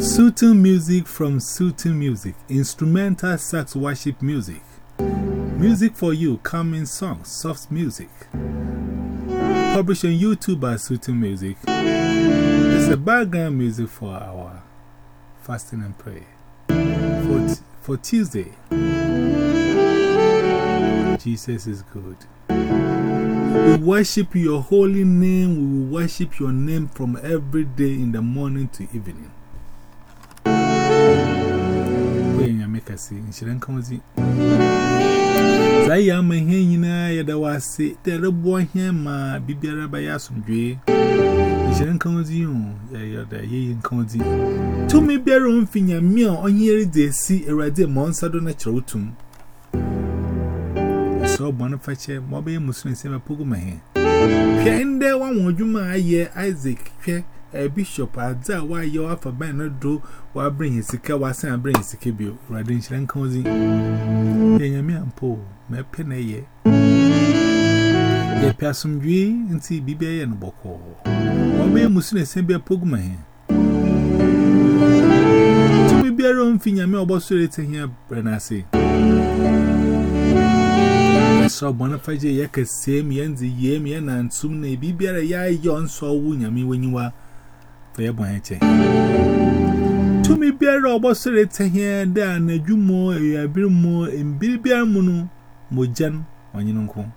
Suiting music from Suiting Music, instrumental sax worship music. Music for you, coming songs, soft music. Published on YouTube by Suiting Music. It's a background music for our fasting and prayer. For, for Tuesday, Jesus is good. We worship your holy name. We will worship your name from every day in the morning to evening. When you make a see, Shiren Cozy. Zaya Mahina, Yada say, there are boy here, ma, Bibiara by Yasum Jen Cozy, the Yin Cozy. To me, bear on finger meal on here they see a red monster on a trotum. So, Boniface, Mobby Muslim, same a Pugumay. And there one would you my year, Isaac, a bishop, as that why you offer banner do while bring his sicker was and bring his kibio, Radin Jen Cozy. Yammy and Poe, my penny. The person, ye, and see, be and Boko. Ome musine sembe pogma he. Tumi biara omfi nyame obosore te he brenase. So bona faje ye kesem ye nzi ye mi na ntum na bi biara ya yo nso wu nyame wenyiwa. Fa ye bon heche. Tumi biara obosore te he da na dwumo e abirmo embiri biara mu no mojan. Wanyinunko.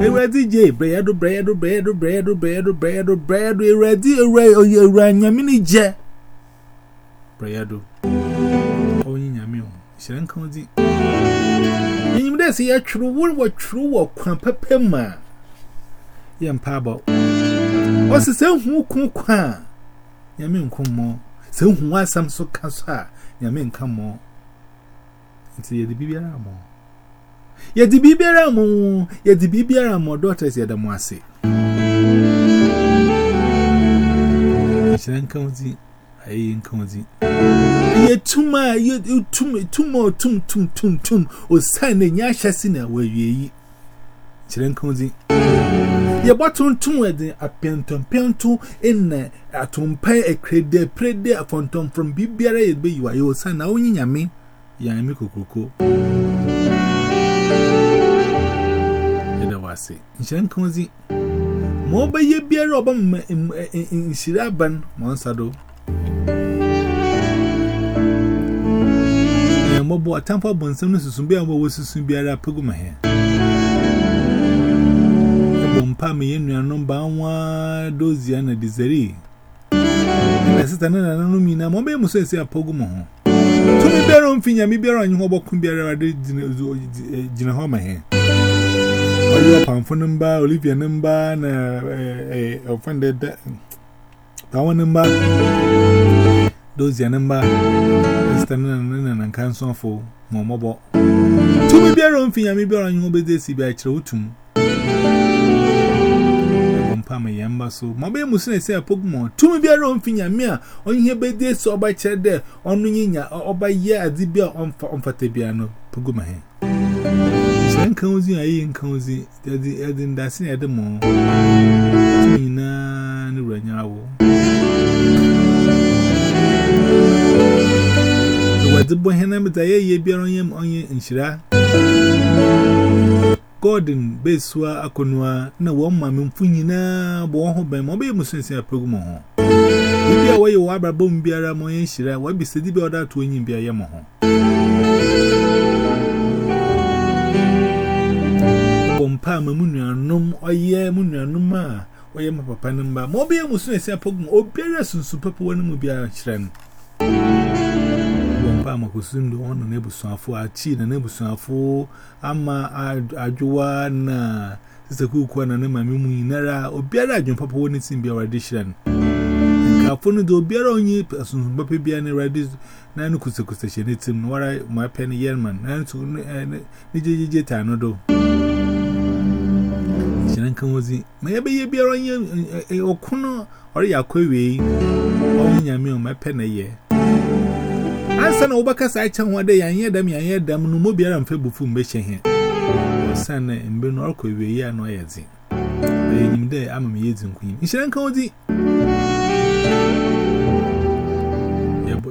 Hey, ready, Jay, bread, bread, bread, bread, bread, bread, bread, ready, array, or you ran your mini jet. Bread. Oh, in your meal. Shank Cozy. You may see a true word, what true or crump a pimma. Young Pabo. What's the same who cook? Yamin come more. Some who was some so cancer. Yamin come more. It's the baby, I'm more. Yet the Bibiara more, yet the Bibiara more daughters yet the Moise. Shan county, I ain't county. Ye tuma, ye tum, tumo, tum, tum, tum, tum, or sign a yashasina where ye. Chilen county. Ye bottom two wedding a penton pentu in a tumpe prede a fonton from Bibiara be you are your son now in yami. Yami ase. Nhyira nkozi ma ọ bɛyɛ biara ọba nhyira aba no ma nsa do. Mɔbɔ atamfo abɔ nsɛm no susu biara mɔbɔ susu biara apɛgu ma hɛ. Ɛbɔ mpa me yɛ nuanom banwa dozia na dizeri. Na sita ne nananom nyinaa ma ɔbɛyɛ mu so ɛsi apɛgu ma ho. Tumi biara mfi nyame biara ɔnye hɔ bɔko biara wade gyina hɔ ma hɛ. Olivia Pamphonumba, Olivia Numba, and uh, uh, offended that one number. Those your number standing and cancel for more mobile. To me, be around for you, maybe around you, but this is by Trotum. Pama Yamba, so my baby must say a Pokemon. To me, be around for you, mere on your bed, this or by chair there, on Nina or by year at the beer on for Fatabiano, Poguma. Yan Cousin, I in Cousin, the Edin that's in ye bear on him on ye in Shira. Gordon, Beswa, Akonwa, na one mammy, Funina, Boho, by Moby Musensia Program. If you are away, you are a boom, be a ramoy in Shira, what be said about that to win in Biayamoho. papa ma mu nuanom ɔyɛ mu nuanom a ɔyɛ ma papa no mba ma ɔbɛyɛ mu so na ɛsi apɔgum obiara sunsun papa wɔ no mu biara kyerɛ no. Wɔmpa amakɔsum do ɔno na ebusuafo akyi na n'ebusuafo ama adwowa na sisa kukuwa na ne maame mu nyinara obiara adwene papa wɔ ne tim biara de hyerɛ no. Nkafo no de obiara onye sunsun papa biara ne awurade na ne kusakusa hyɛ ne tim na wara ma pɛ ne yɛrman na nso ne eh, gyegyegye taa no do. nka ozi ma ebe ihe bịara onye okunu ọrụ ya kwewe onye nyame o mepe na ye ansa na ụbaka sa acha nwa de ya nye dam ya nye dam no mo bịara mfe bufu mbe chehe osan mbe no kwewe ya no ya zi ama m ihe ye zi nkunyim nhyira nka ozi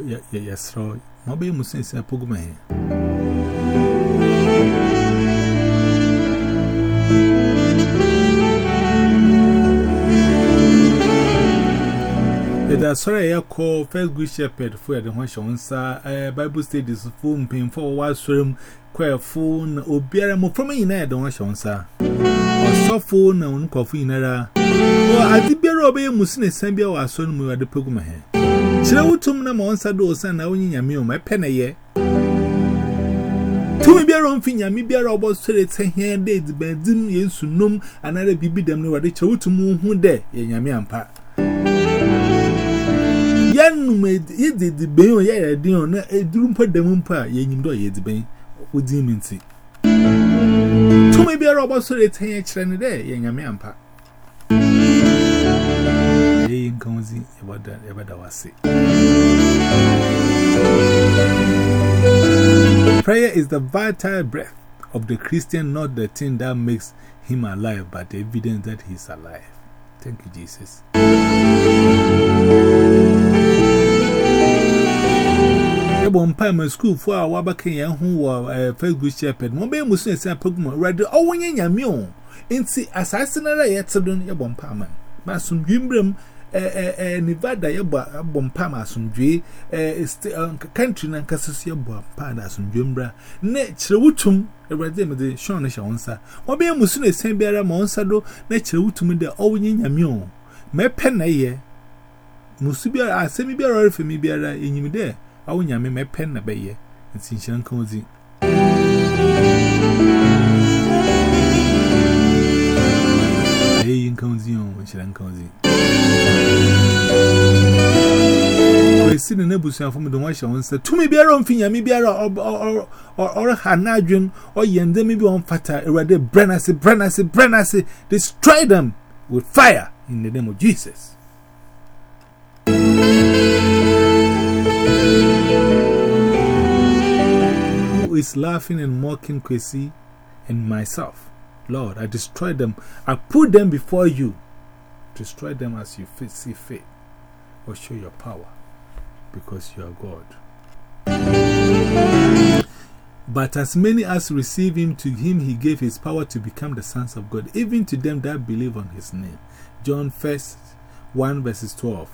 ya ya ya sro mo be musense apoguma he sorry, I call First Good Shepherd for the one shown, sir. Eh, Bible studies, phone pain for what's room, phone, or beer, and from me, I don't shown, sir. Or soft phone, and coffee in error. Well, I did bear obey Musin send me our son, we are the program ahead. Shall I would to me, monster, do son, I only your you, my pen ye. To me, bear on thing, I may bear about straight, say, here, date, bedim, yes, num, and I be them, no, I reach out to moon, who there, yammy, and. Pa. It the bayo ya dion na eduru mpa dem mpa ye nyim do ye diben odi minti to me be robo so le tan kire ne de ye nyame ampa ye nkan ozi e bada e bada wase Prayer is the vital breath of the Christian, not the thing that makes him alive, but the evidence that he's alive. Thank you, Jesus. Bible mpa ma school for our Wabaka and who were a Facebook shepherd. Mobile Muslim said, Pokemon, rather, oh, when you're meal. In see, assassinator, yet, sudden, your bompaman. But some gimbrim, a Nevada, your bompama, some J, a country, and Cassus, your bompada, some ne Nature, wutum, a redeem the Shonish answer. Mobile Muslim said, Beara Monsado, nature, wutum, the oh, when you're meal. My pen, a year. Musubi, I send me bear for me, beara, in you there. I will yam me pen na bay, and since you're cozy. Hey, in cozy on, which I'm cozy. We in a bush from the wash on said, To me, be around Finya, maybe or or Hanadrian or Yende, maybe on Fata, a rather Brennasy, Brennasy, Brennasy, destroy them with fire in the name of Jesus. Is laughing and mocking Kwesi and myself? Lord, I destroy them. I put them before you. Destroy them as you see fit, or show your power, because you are God. But as many as receive him, to him he gave his power to become the sons of God, even to them that believe on his name. John 1, 1 verses 12.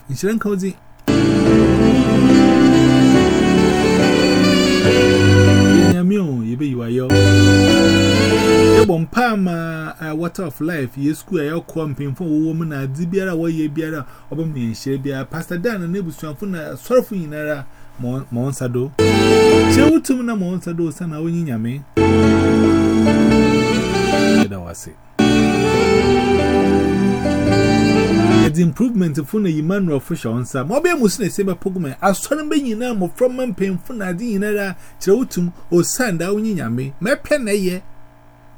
Yamio, you be you are your Bompama, water of life, ye school, your comping for woman, a dibiara, way ye biara, over me, Shabia, Pastor Dan, and a sorrowful in era, Monsado. Chew to me, Monsado, son, I will yame. That was it. The improvement of Funa Emmanuel Fisher on some mobile Muslim Saber Pogman, as Sonambayin Nam of from Man Pain Funadi in Era, Trotum, or Sanda Unyami, Mepena eh, ye.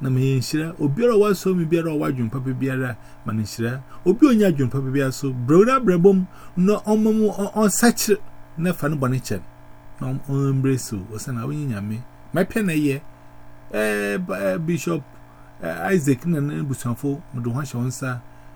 Naminshira, eh, Obira was so me beer or wajum papi beera, Manishira, Obionia jum Papa beer so, Broda Brebum, no omamu on such na fan bonnichet. No embrace, or Sanda Unyami, Mepena eh, ye. Eh, Bishop Isaac Nan Busanfo, Muduhansha on, sir.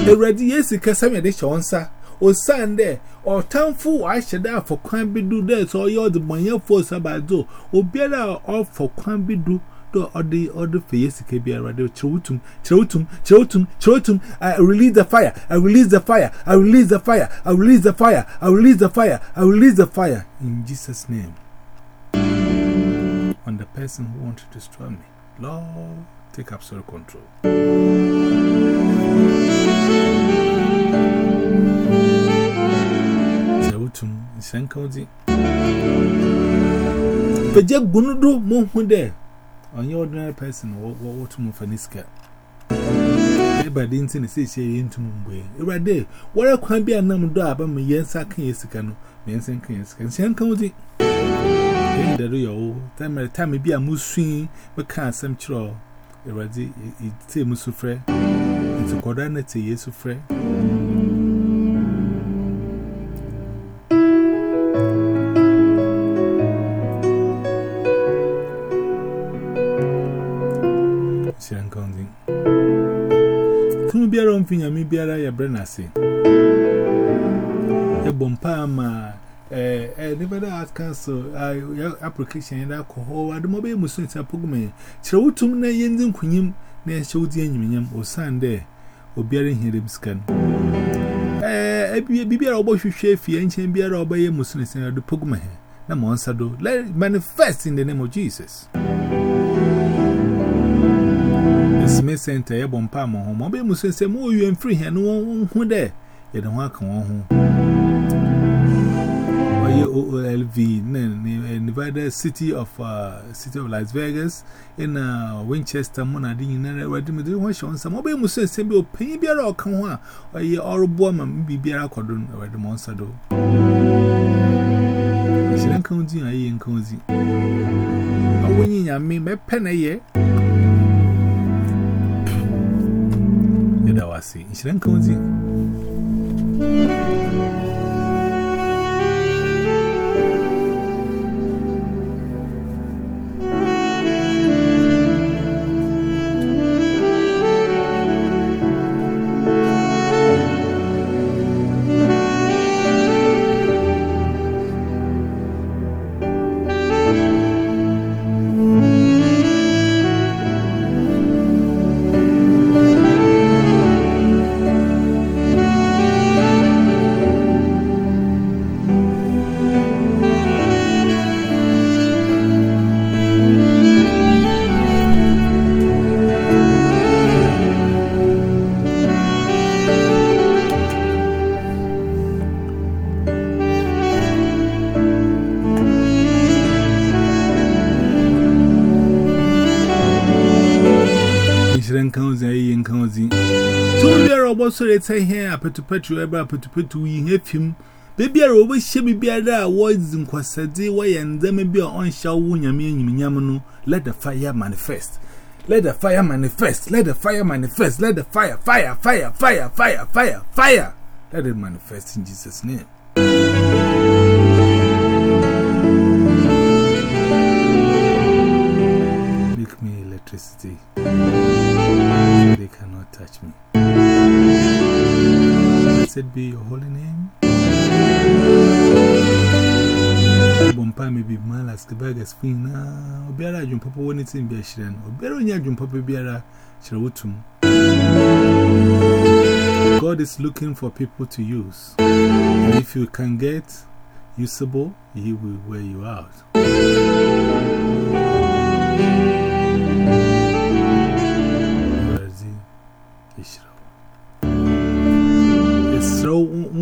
Shirankazi. Already, yes, because I'm a dish on, sir. Or Sunday, or town fool, I should have for crime be do this, or you're the money for Sabado, or better off for crime be do. Or the other face, KB radio, Chotum, Chotum, Chotum, Chotum. I release the fire, I release the fire, I release the fire, I release the fire, I release the fire, I release the fire in Jesus' name. On the person who wants to destroy me, Lord, take absolute control. utum nsanka odi peje gunudu mo hu de onye ordinary person wo wo tum fa niska eba de ntin se se ye ntum mgbe ewrade wore kwan bia nam do aba me ye nsaka ye sika no me nsanka ye sika nsanka odi e de do yo time time bia musun me kan asem kiro ewrade e te musufre nti na te yesu fre a brenner say. A bompama, a never ask council, application and alcohol, and the mobile Muslim appointment. Chowtum na yendin kunim, near Chowdian Union or Sunday, or bearing him scan. A beer or bush chef, ancient beer or by a Muslim and the pogma. Namonsa do, let it manifest in the name of Jesus. As me sent a yabon palm on home, Mobby must say more you and free and no one who there. You don't want to come home. OLV, Nevada City of uh, City of Las Vegas, in uh, Winchester, Monadi, and Redim, the one shown some obey Musa, send your penny beer or come one, or ye a woman be beer cordon, or the monster do. She then comes in, I ain't comes in. I win, I mean, my penny, yeah. なわし、しらんかじ。So they say here, you ever to you have him. Baby, I always shall be there. Words in Quasadi, way and them be on shall wound Yamino. Let the fire manifest. Let the fire manifest. Let the fire manifest. Let the fire, fire, fire, fire, fire, fire, fire. Let it manifest in Jesus' name. Make me electricity. They cannot touch me. Blessed be your holy name. God is looking for people to use. If you can get usable, He will wear you out.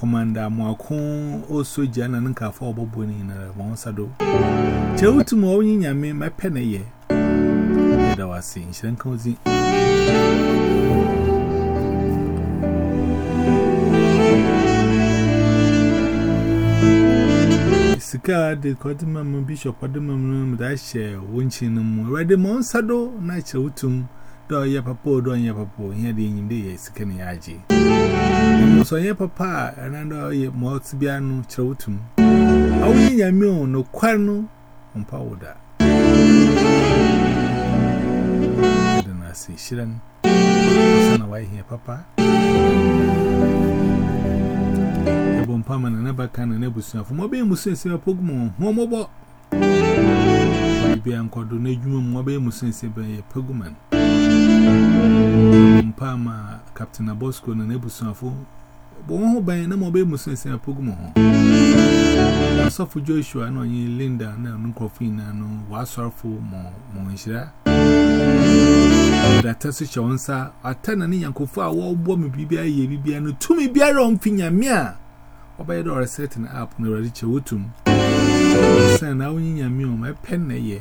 Commander Mwakon also and uncle for Bobbin in a Monsado. Chowtu Mowing Yami, my penny ye. That was saying, she didn't cozy. Sika de Codimum Bishop Codimum Dashe, winching him, ready Monsado, Nature Utum, do your papa, do your papa, here the Indian day is skinny aji. So, yeah, papa, and I know you must be a new. I win be a meal, no quarno on powder. Then I see, Shiran, son why here, papa. The bomb palm and never can enable soon for mobile musin, say a pogmo, momobo. Be uncle, do no human mobile musin, say by a pogman. Mpama Captain Abosco and Nebusanfo. Bon, by no mobile Musense and Pugmo. I saw for Joshua, no, ye Linda, no, no, no, was more, more, that tells you, answer, I turn any uncle for a war woman, Bibia, ye, Bibia, no, to me, be a wrong thing, ya. Obey or a certain app, no, to wutum. Send now in your my pen, ye.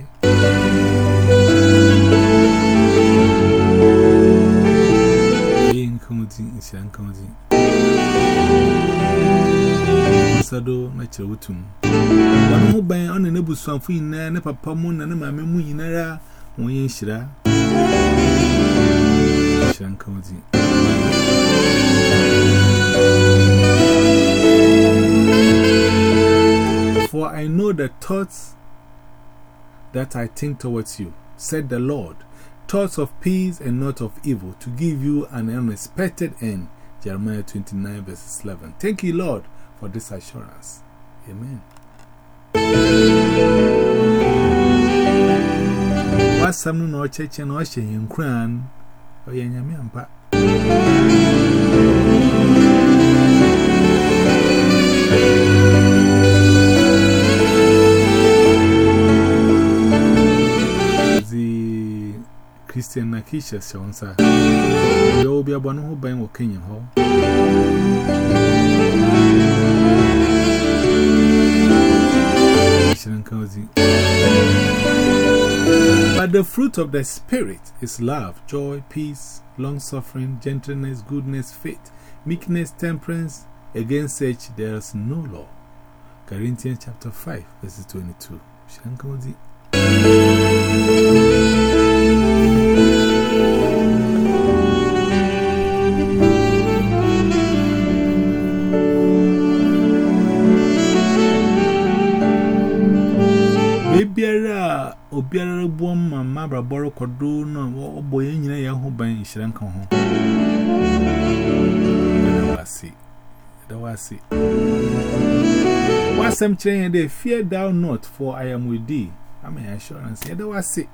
come with in One who by on a swamp in there, Napa Pamun and my memu in era, one Shira Shan County. For I know the thoughts that I think towards you, said the Lord. Thoughts of peace and not of evil, to give you an unexpected end. Jeremiah 29, verses 11. Thank you, Lord, for this assurance. Amen. What's church and in? Oh, yeah, yeah, The Christian Nakisha Shonsa. You will be a one who bang or Kenyan hall. But the fruit of the Spirit is love, joy, peace, long suffering, gentleness, goodness, faith, meekness, temperance. Against such there is no law. Corinthians chapter 5, verses 22. Shankozi. Ma mabra boro kodo no oboye nyina ya ho ban hyiranka ho. Wasi da wasi wasam kire dey fear thou not for i am with thee. I am assurance. Ya da wasi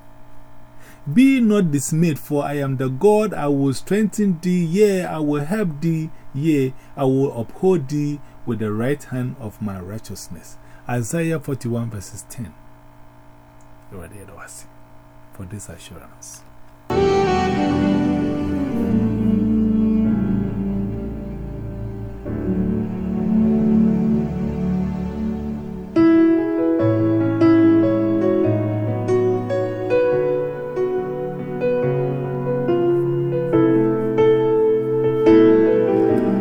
be not dismayed for i am the god. I will strengthen thee. Yea i will help thee. Yea i will uphold thee with the right hand of my righteousness. Isaiah 41 verses 10 for this assurance.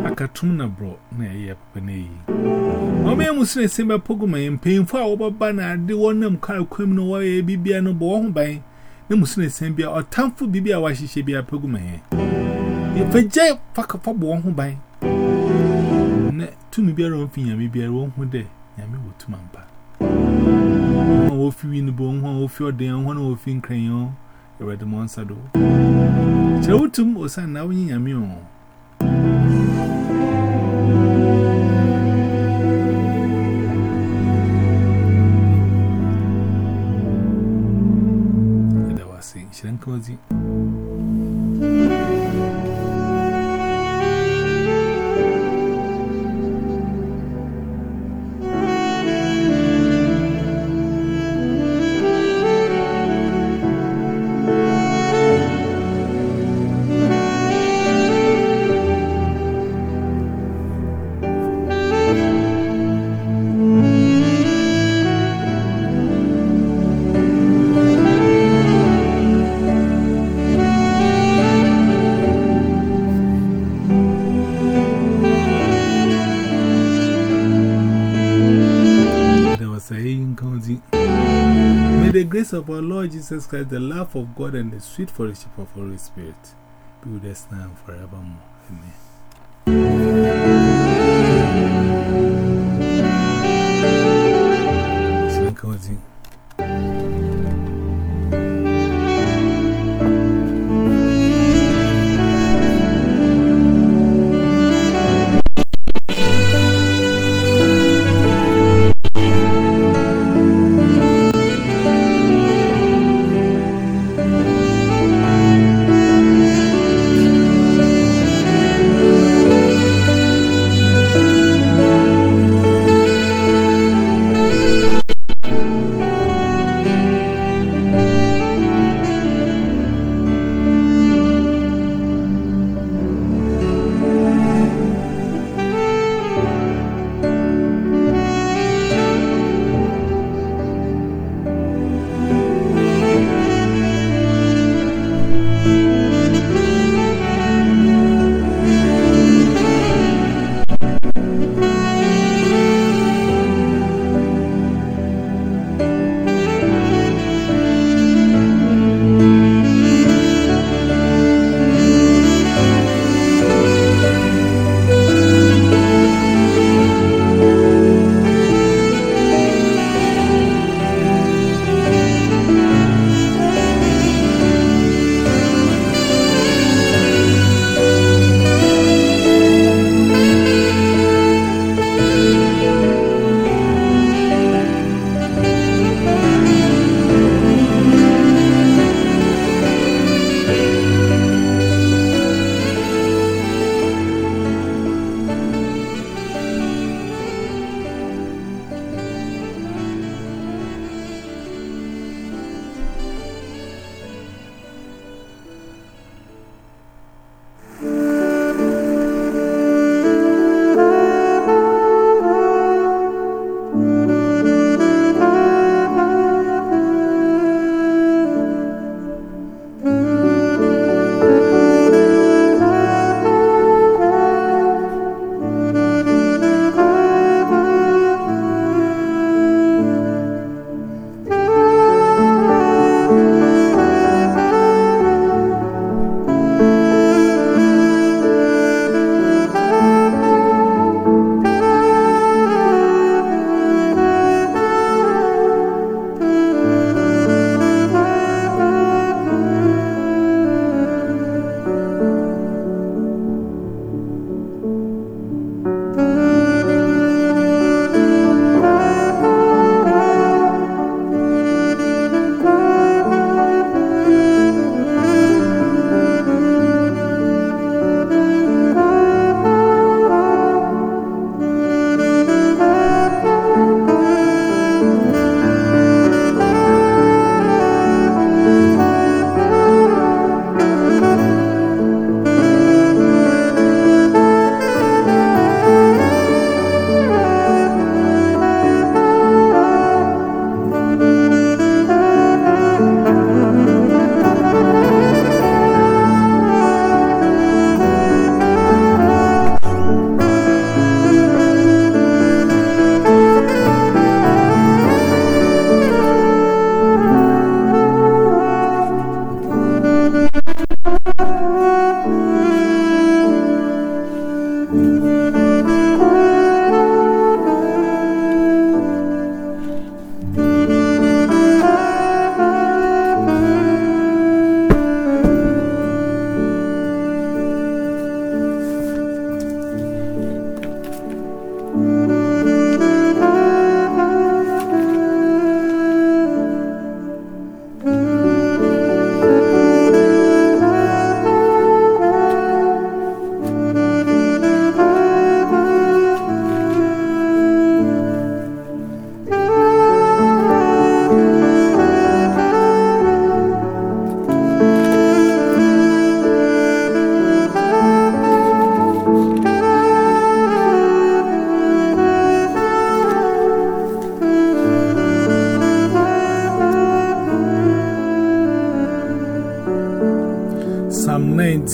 Akatumna bro, na Painful papa na yi. Mama musine semba poguma yempemfo a wobaba na ade no no ban. na musune sɛn bia ɔtamfo bibi a wahyehyɛ bia pɛgu ma yɛn. Yɛfagya fakafabɔ wɔn ho ban. Na tumi biara ɔmfi nyame biara wɔn ho dɛ nyame wɔ tuma mpa. A wɔfi wi no bɔ a wɔfi ɔden ho na wɔfi nkran ho awurade ma ɔnsa do. Kyerɛ wotum osiane na wonye nyame o Close. Grace of our Lord Jesus Christ, the love of God, and the sweet fellowship of Holy Spirit be with us now and forevermore. Amen. Psalm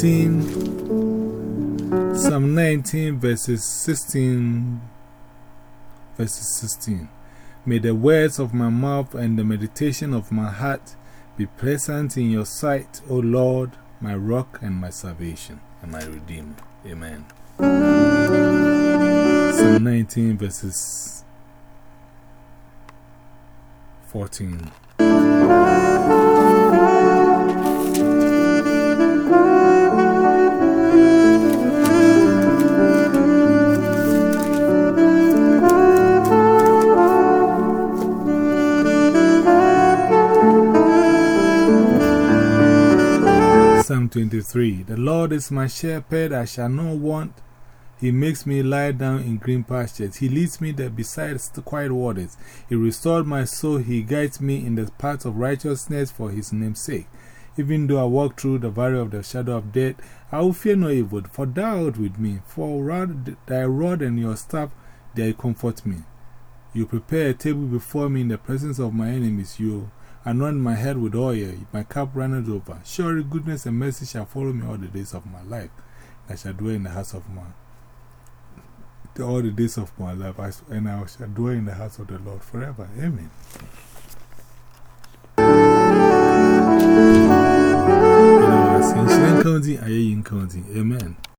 19, Psalm 19, verses 16, verses 16. May the words of my mouth and the meditation of my heart be pleasant in your sight, O Lord, my rock and my salvation and my redeemer. Amen. Psalm 19, verses 14. Psalm 23 The Lord is my shepherd, I shall not want. He makes me lie down in green pastures. He leads me there beside the quiet waters. He restored my soul. He guides me in the paths of righteousness for his name's sake. Even though I walk through the valley of the shadow of death, I will fear no evil, for thou art with me. For rod, thy rod and your staff, they comfort me. You prepare a table before me in the presence of my enemies. You anoint my head with oil, my cup runneth over. Surely goodness and mercy shall follow me all the days of my life. I shall dwell in the house of my all the days of my life, and I shall dwell in the house of the Lord forever. Amen. Amen.